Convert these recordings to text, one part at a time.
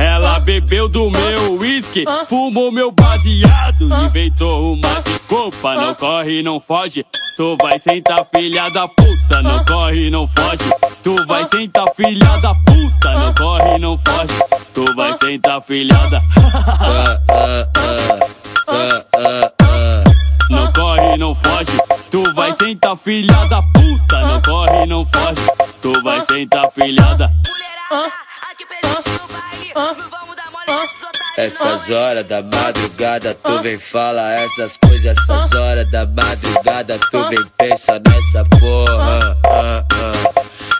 Ela bebeu do meu whisky, fumou meu baseado, inventou uma desculpa. Não corre, não foge. Tu vai sentar, filha da puta. Não corre, não foge. Tu vai sentar, filha da puta. Não corre, não foge. Tu vai sentar, filhada. sentar, filha da puta. Não corre, não foge. Tu vai sentar, filhada. Essas horas da madrugada, tu vem fala essas coisas. Essas horas da madrugada, tu vem pensa nessa porra.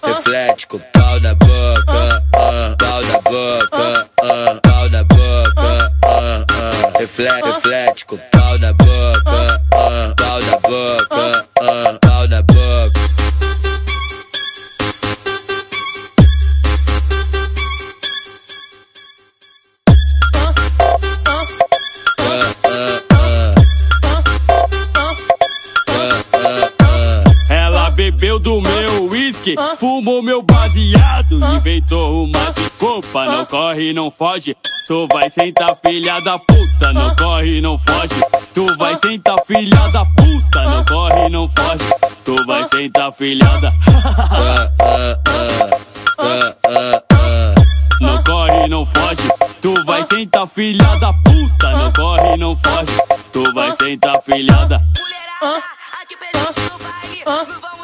Reflete com pau na boca, pau na boca, pau na boca. Reflete, reflete com pau na boca, pau na boca, bebeu do meu whisky, fumou meu baseado, inventou uma desculpa. Não corre, não foge. Tu vai sentar, filha da puta. Não corre, não foge. Tu vai sentar, filha da puta. Não corre, não foge. Tu vai sentar, filhada. Não corre, não foge. Tu vai sentar, filha da puta. Não corre, não foge. Tu vai sentar, filhada. Mulherada, aqui presente no baile.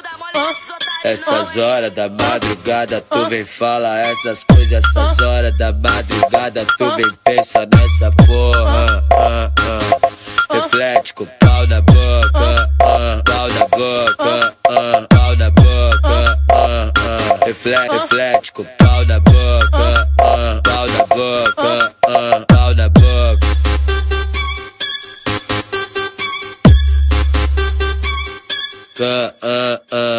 Essas horas da madrugada tu vem fala essas coisas. Essas horas da madrugada tu vem pensa nessa porra. Ah, ah. Reflete com pau na boca. Ah, Pau na boca. Pau na boca. Reflete, reflete com pau na boca. Pau na boca. Pau na boca. Uh, uh, uh.